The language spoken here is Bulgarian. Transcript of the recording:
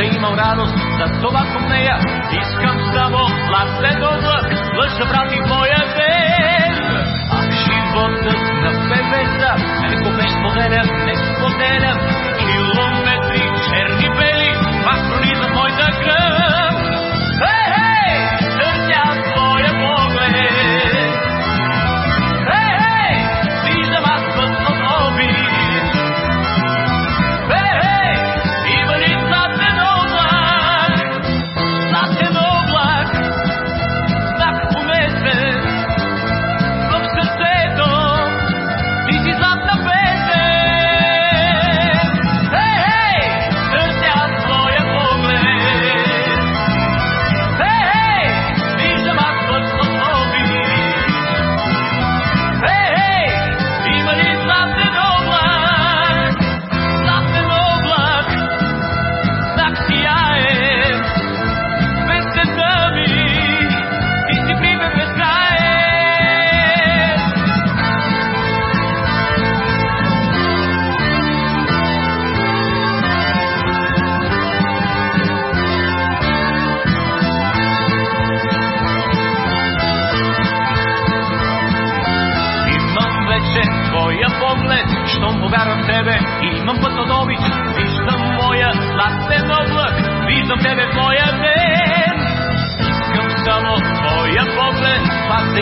да имам радост за това към нея. Искам само власт следва власт, лъжа брати моя ден. тебе, имам път от обич, виждам моя сладен облак, виждам тебе в моя ден. Искам само твоя поглед, пак да